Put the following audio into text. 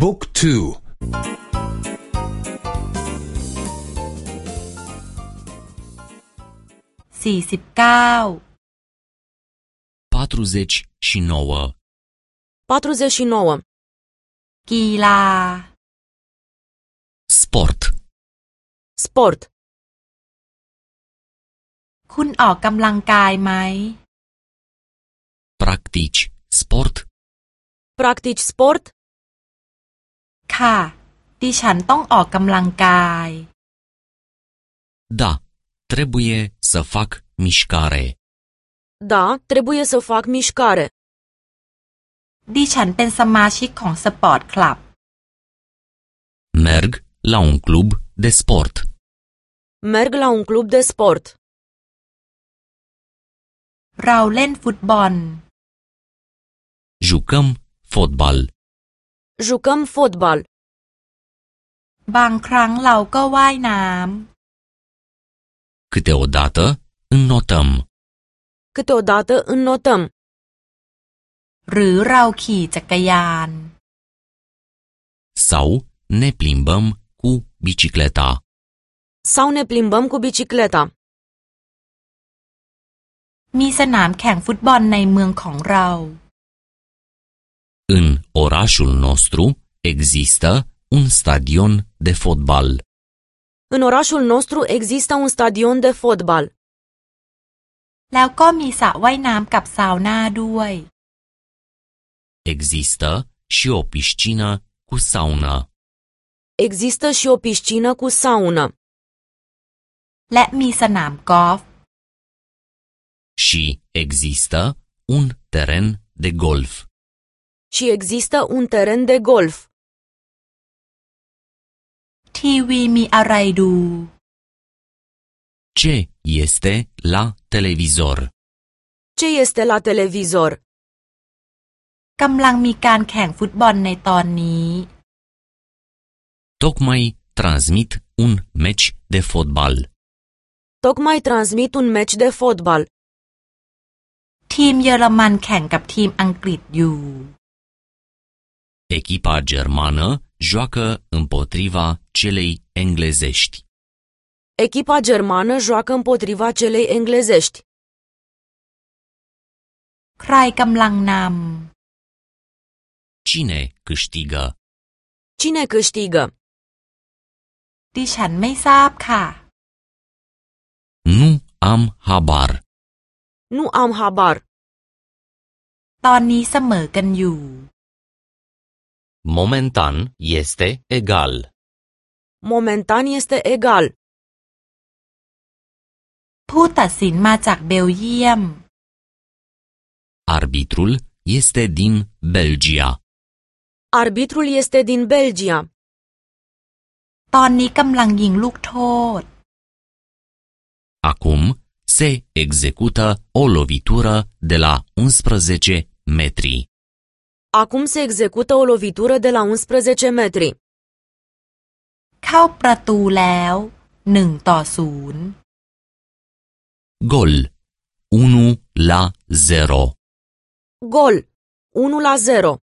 บุ๊กทูสี่สิบเก้าปาตรุเซชชินวะปาตรุเซชินวะกีฬาสปอร์ตสปอร์ตคุณออกกำลังกายไหมปฏิบติชสปอร์ตปฏิบติชสปอร์ต ค่ะ ดิฉันต้องออกกำลังกาย da, trebuie să fac mișcare. Da, trebuie să fac mișcare. ดิฉันเป็นสมาชิกของสปอร์ตคลับ Merg la un club de sport. Merg la un club de sport. เราเล่นฟุตบอล Jucăm fotbal. Jucăm fotbal. บางครั้งเราก็ว่ายน้ Câteodată înnotăm. Câteodată înnotăm. ำหรือเราขี่จักรยาน Sau ne plimbăm cu bicicleta. Sau ne plimbăm cu bicicleta. มีสนามแข่งฟุตบอลในเมืองของเรา În orașul nostru există un stadion de fotbal. În orașul nostru există un stadion de fotbal. แล้วก็มีสระว่ายน้ำกับซาวน่าด้วย Există și o piscină cu saună. Există și o piscină cu saună. และมีสนามกอล์ฟ Și există un teren de golf. Și există un teren de golf. ทีวีมีอะไรดู Ce este la televizor? Ce este la televizor? กำลังมีการแข่งฟุตบอลในตอนนี้ Tocmai transmit un meci de fotbal. Tocmai transmit un meci de fotbal. ทีมเยอรมันแข่งกับทีมอังกฤษอยู่ Echipa germană joacă împotriva celei englezești. Echipa germană joacă împotriva celei englezești. ใครกำลังน Cine câștigă? Cine câștigă? ำ ดิฉันไม่ทราบค่ะ Nu am habar. Nu am habar. ตอนนี้เสมอกันอยู่ Momentan este egal. Momentan este egal. ผู้ตัดสินมาจากเบลเยียม Arbitrul este din Belgia. Arbitrul este din Belgia. ตอนนี้กำลังยิงลูกโทษ Acum se execută o lovitură de la 11 metri. Acum se execută o lovitură de la 11 metri. เข้าประตูแล้วหนึ่งต่อศูนย์ Gol 1 la 0. Gol. 1 la 0.